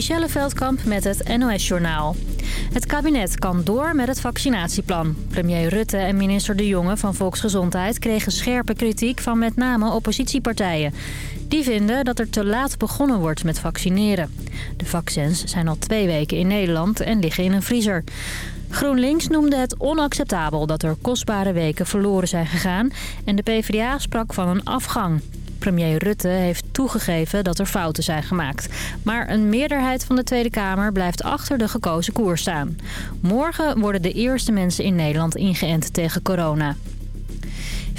Michelle Veldkamp met het NOS-journaal. Het kabinet kan door met het vaccinatieplan. Premier Rutte en minister De Jonge van Volksgezondheid kregen scherpe kritiek van met name oppositiepartijen. Die vinden dat er te laat begonnen wordt met vaccineren. De vaccins zijn al twee weken in Nederland en liggen in een vriezer. GroenLinks noemde het onacceptabel dat er kostbare weken verloren zijn gegaan... en de PvdA sprak van een afgang. Premier Rutte heeft toegegeven dat er fouten zijn gemaakt. Maar een meerderheid van de Tweede Kamer blijft achter de gekozen koers staan. Morgen worden de eerste mensen in Nederland ingeënt tegen corona.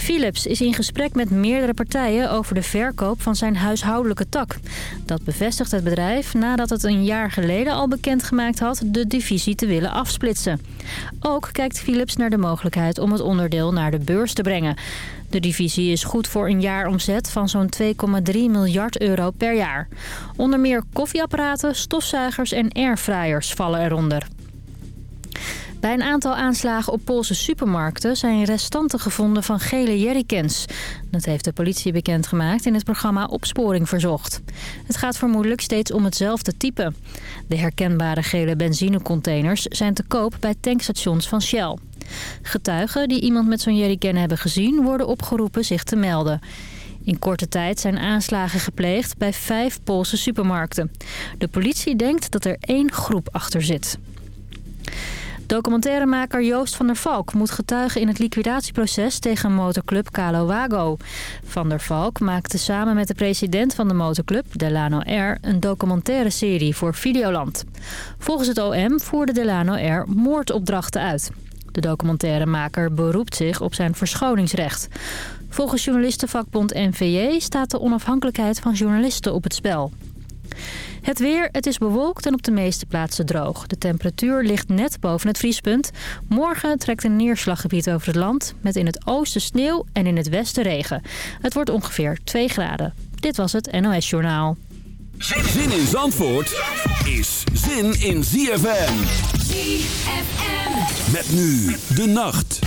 Philips is in gesprek met meerdere partijen over de verkoop van zijn huishoudelijke tak. Dat bevestigt het bedrijf nadat het een jaar geleden al bekendgemaakt had de divisie te willen afsplitsen. Ook kijkt Philips naar de mogelijkheid om het onderdeel naar de beurs te brengen. De divisie is goed voor een jaaromzet van zo'n 2,3 miljard euro per jaar. Onder meer koffieapparaten, stofzuigers en airfryers vallen eronder. Bij een aantal aanslagen op Poolse supermarkten zijn restanten gevonden van gele jerrycans. Dat heeft de politie bekendgemaakt in het programma Opsporing Verzocht. Het gaat vermoedelijk steeds om hetzelfde type. De herkenbare gele benzinecontainers zijn te koop bij tankstations van Shell. Getuigen die iemand met zo'n jerrycan hebben gezien worden opgeroepen zich te melden. In korte tijd zijn aanslagen gepleegd bij vijf Poolse supermarkten. De politie denkt dat er één groep achter zit. Documentairemaker Joost van der Valk moet getuigen in het liquidatieproces tegen motorclub Calo Wago. Van der Valk maakte samen met de president van de motorclub, Delano R, een documentaire serie voor Videoland. Volgens het OM voerde Delano R moordopdrachten uit. De documentairemaker beroept zich op zijn verschoningsrecht. Volgens journalistenvakbond NVJ staat de onafhankelijkheid van journalisten op het spel. Het weer, het is bewolkt en op de meeste plaatsen droog. De temperatuur ligt net boven het vriespunt. Morgen trekt een neerslaggebied over het land... met in het oosten sneeuw en in het westen regen. Het wordt ongeveer 2 graden. Dit was het NOS Journaal. Zin in Zandvoort is zin in ZFM. Met nu de nacht.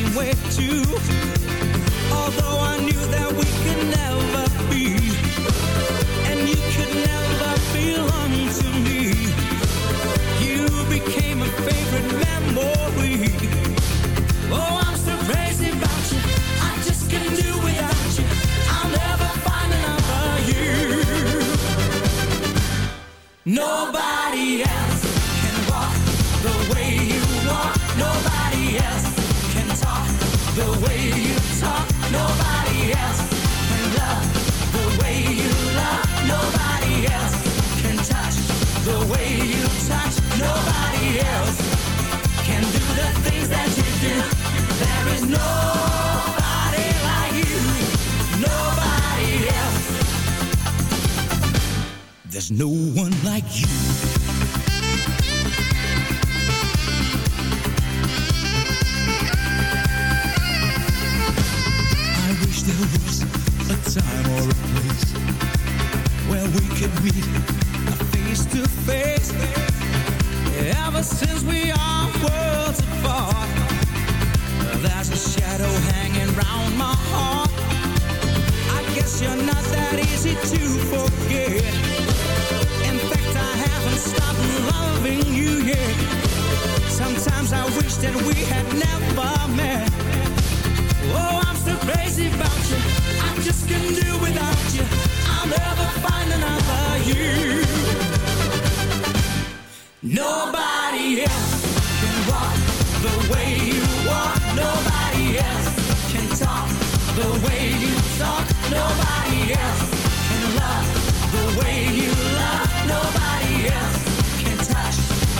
same way too. Although I knew that we could no one like you.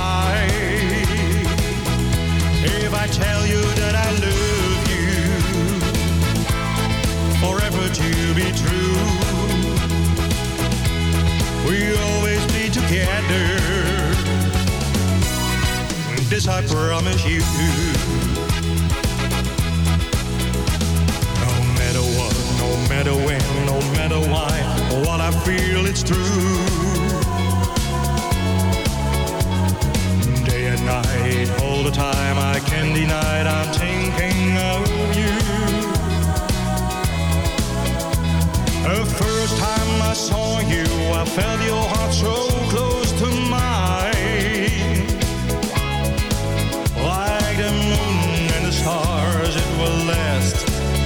lie if I tell you that I love you forever to be true. We'll always be together. This I promise you. No matter what, no matter when, no matter why, what I feel it's true. at All the time I can deny it I'm thinking of you. The first time I saw you I felt your heart so close to mine. Like the moon and the stars It will last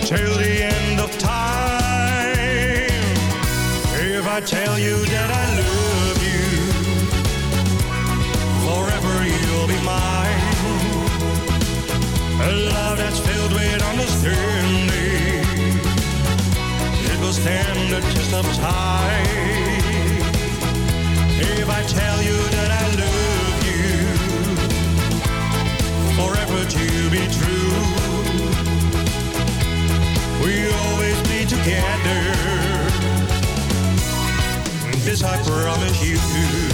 till the end of time. If I tell you of time. If I tell you that I love you, forever to be true, we'll always be together. This I promise you.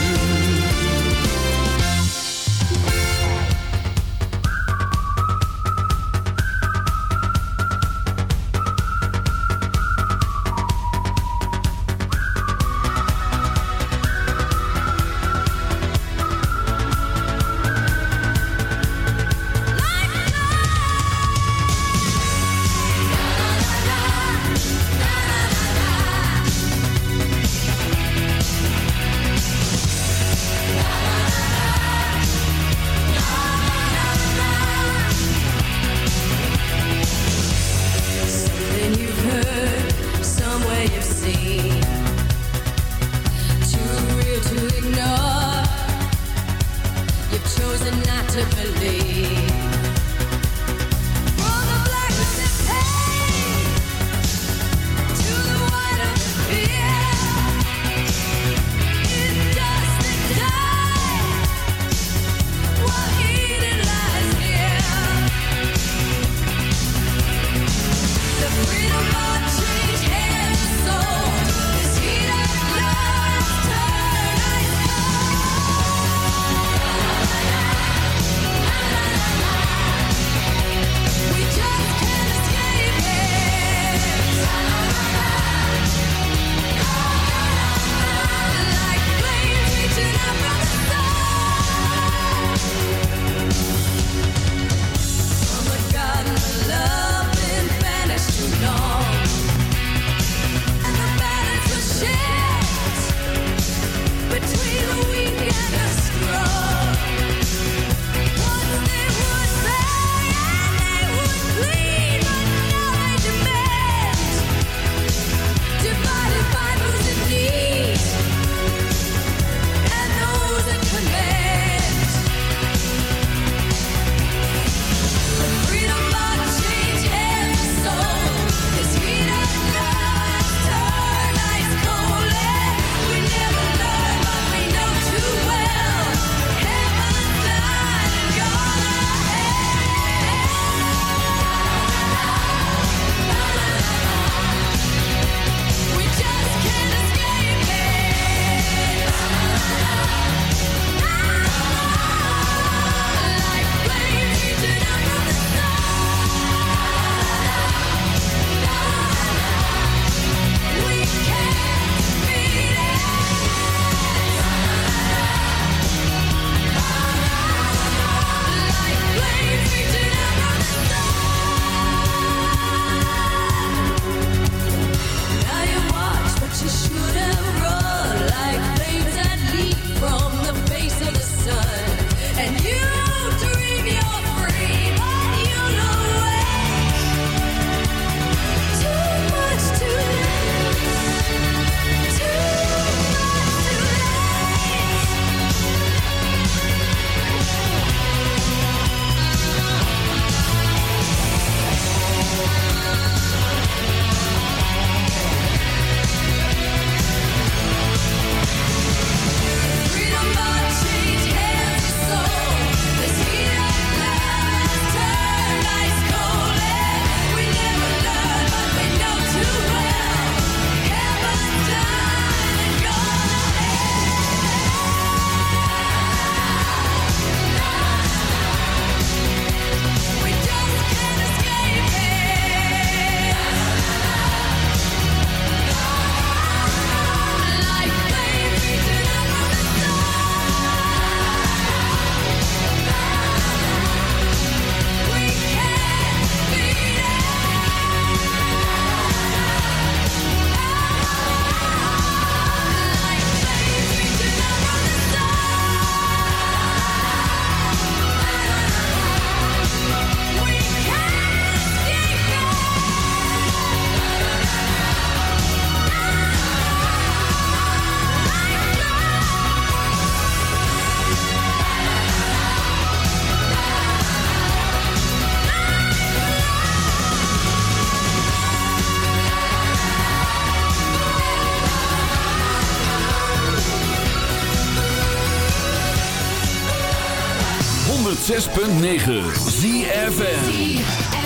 106.9 ZFN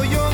for your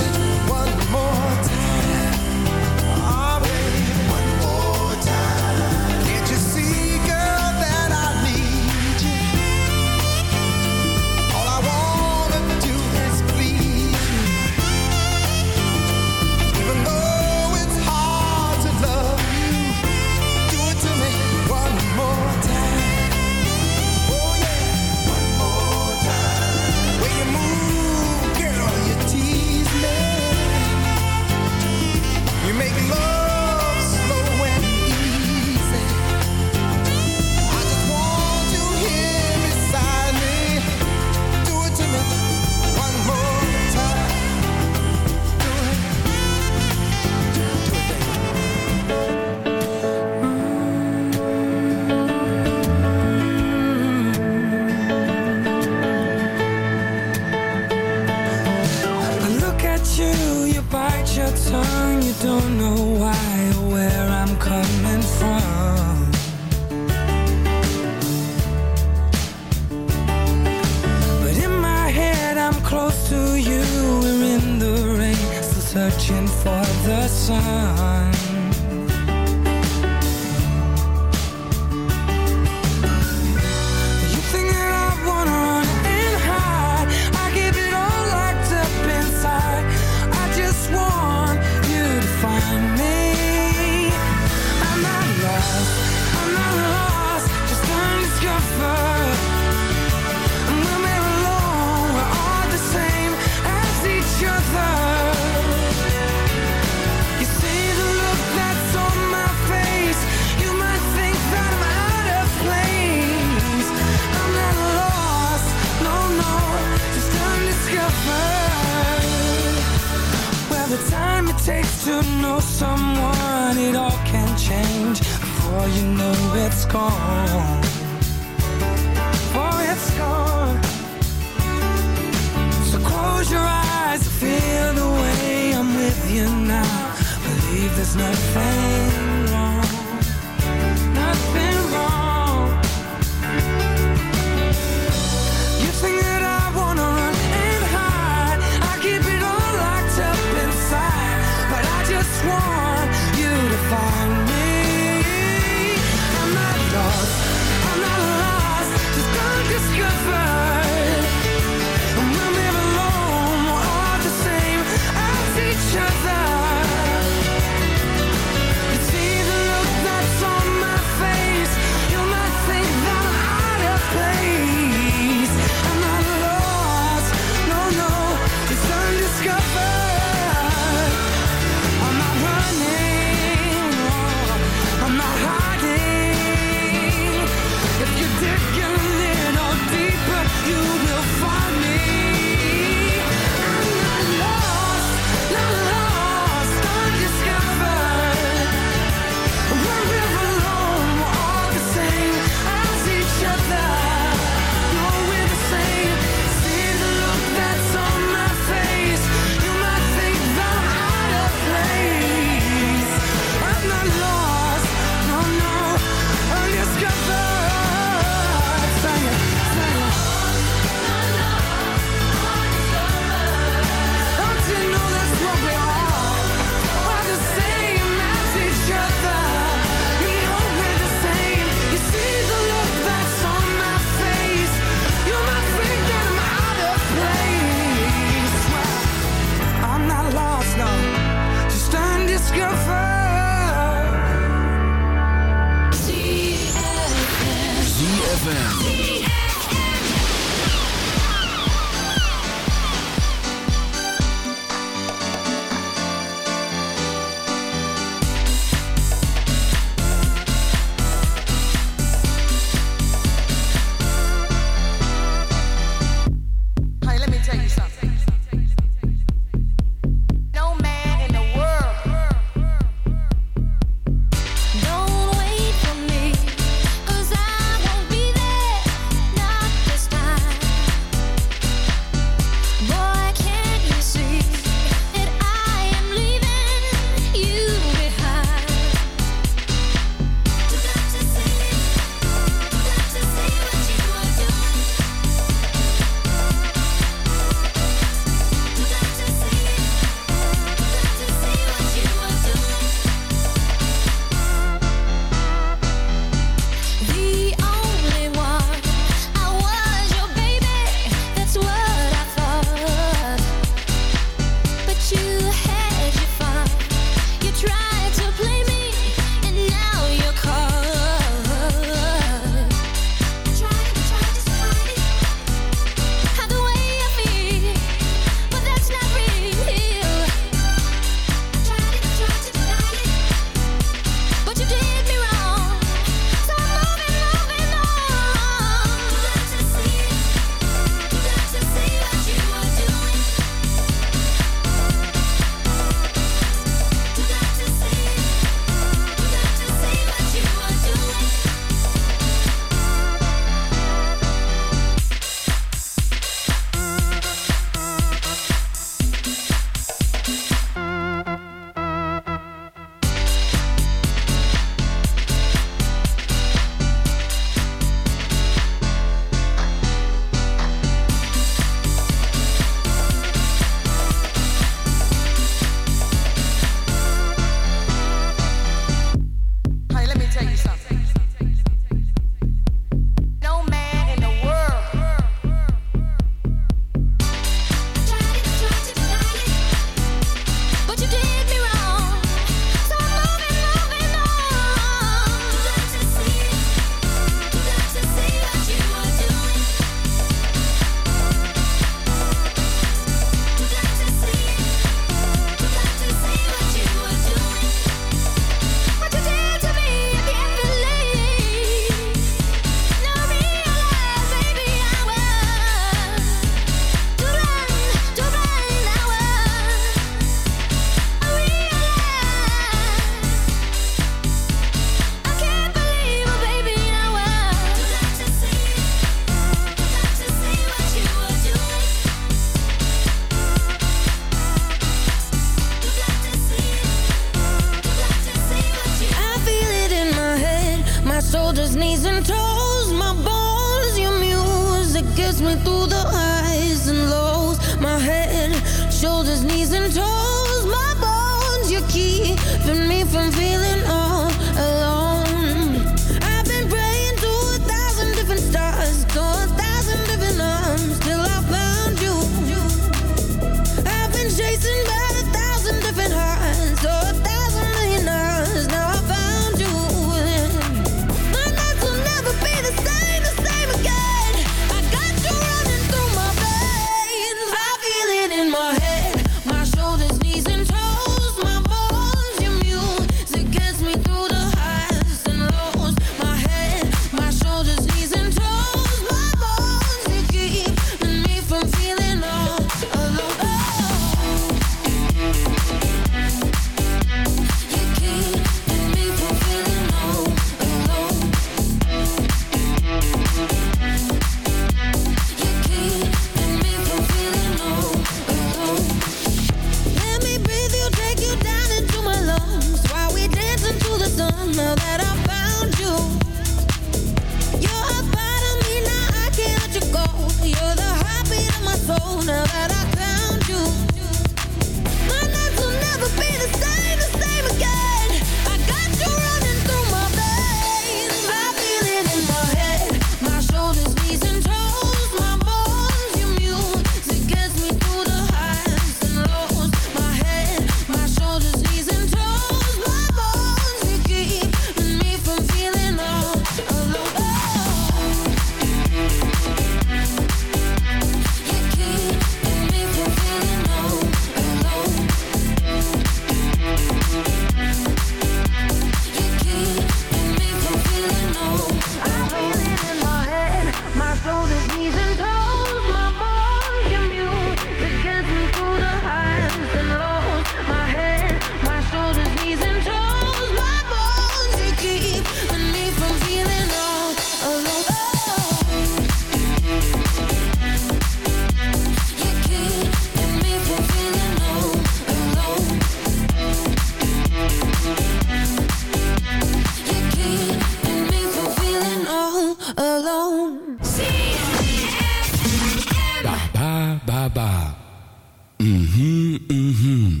Mm-hmm,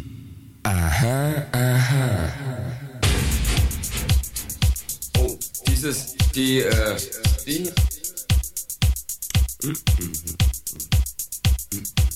Uh huh. Oh, dieses, die, äh, die. Mm-hmm. Mm-hmm.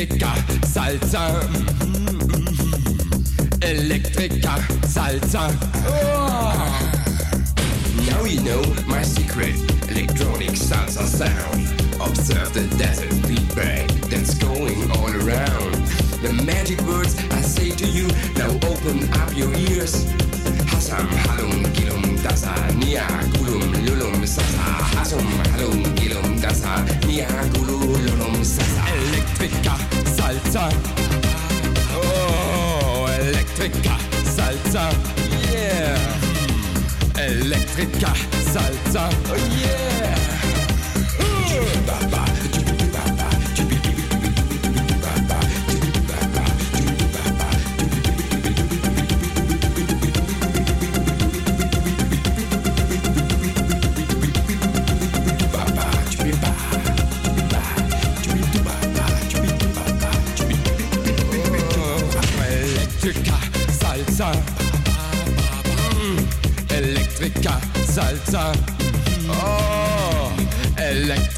Electrica, Salsa. Mm-hmm. Electrica, Salsa. Oh. Now you know my secret electronic salsa sound. Observe the desert feedback that's going all around. The magic words I say to you, now open up your ears. Hasam, halum, gilum, dasa, nia, gulum, lulum, sasa. Hasam, halum, gilum, dasa, nia, gulum, lulum, sasa. Electrica. Salsa. Oh, Electrica, Salsa. Yeah. Electrica, Salsa. Oh, yeah. Uh.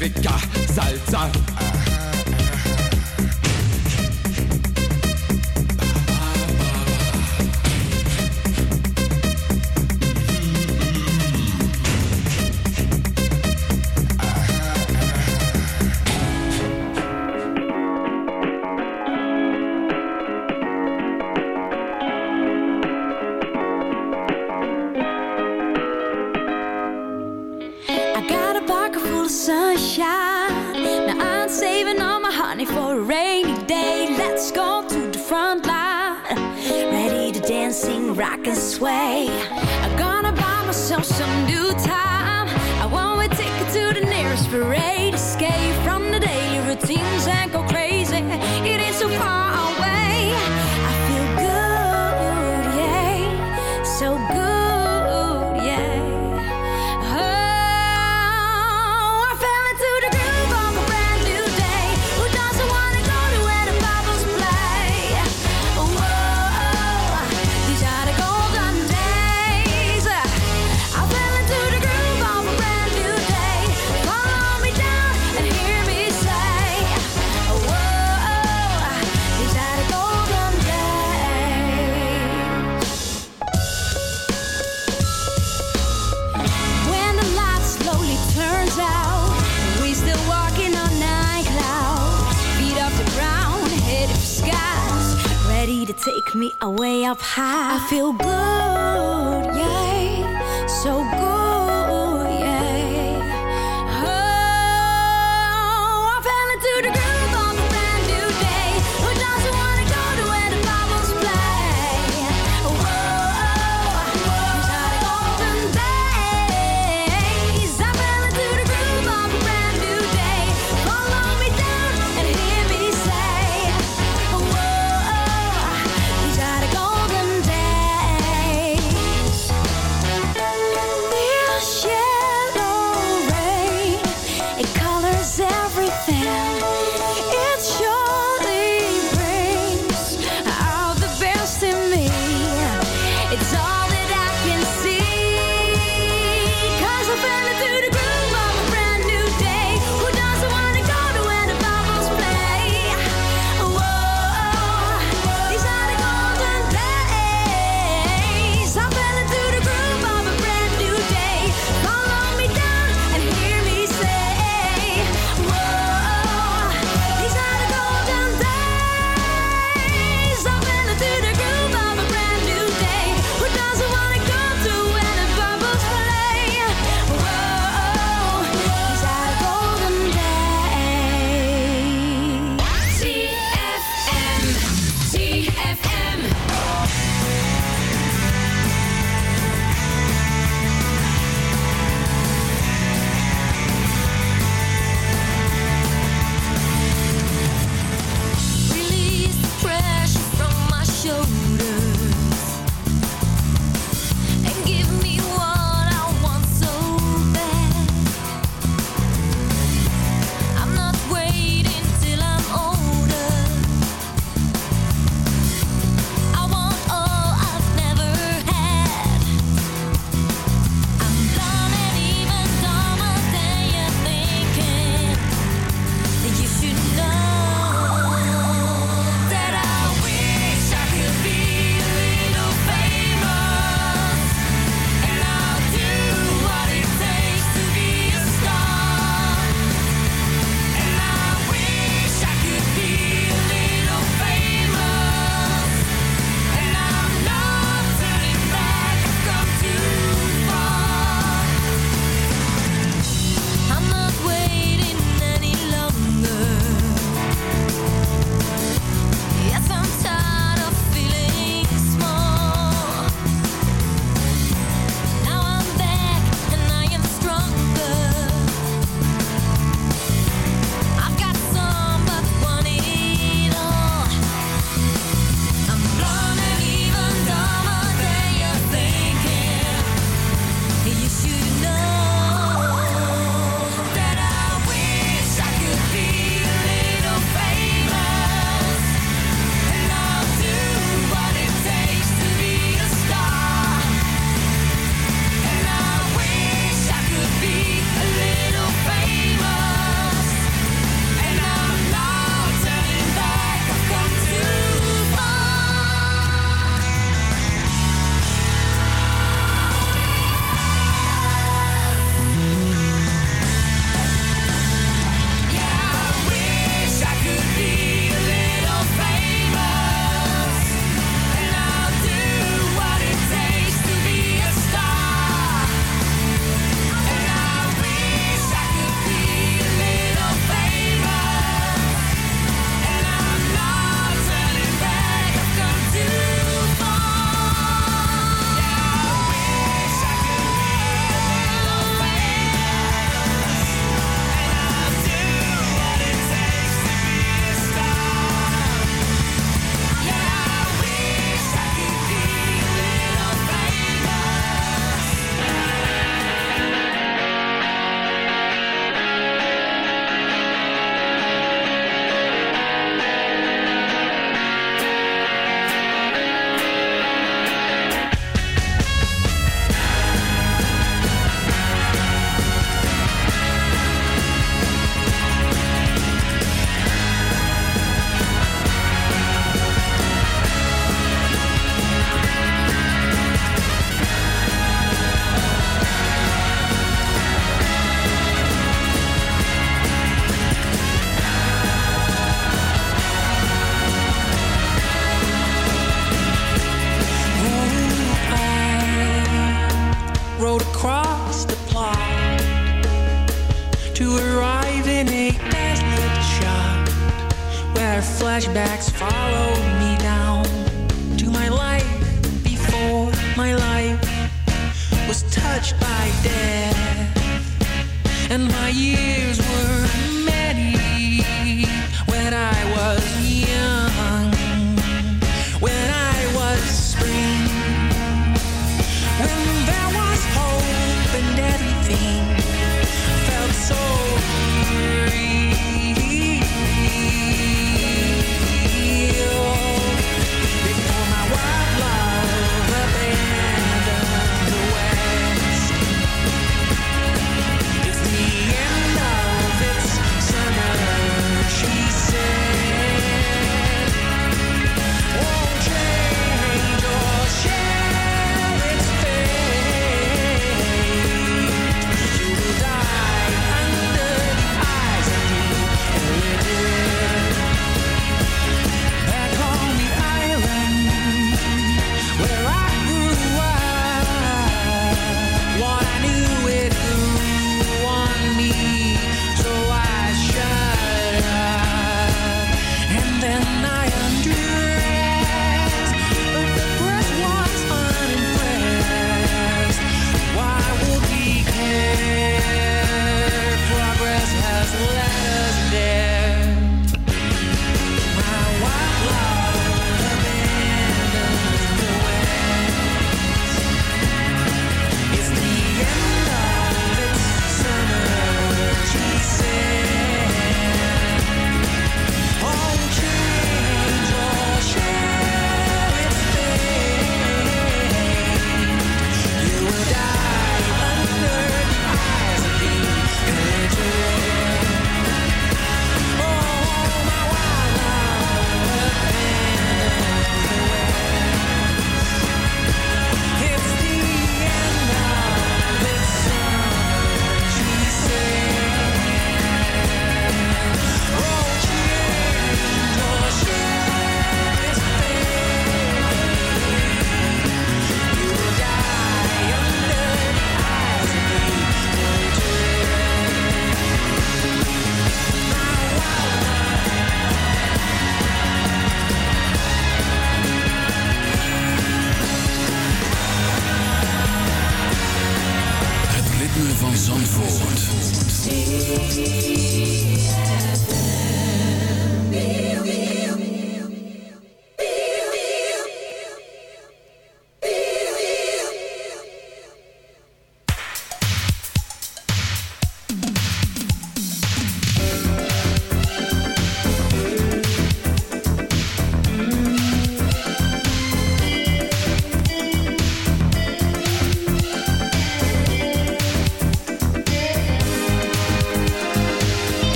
Zwicker, Salzer. some new time. away up high. I feel good.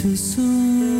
Too soon.